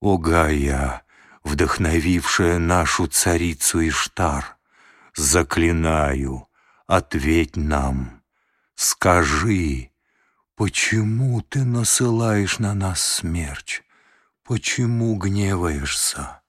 О Гая, вдохновившая нашу царицу Иштар, Заклинаю, ответь нам, скажи, Почему ты насылаешь на нас смерч? Почему гневаешься?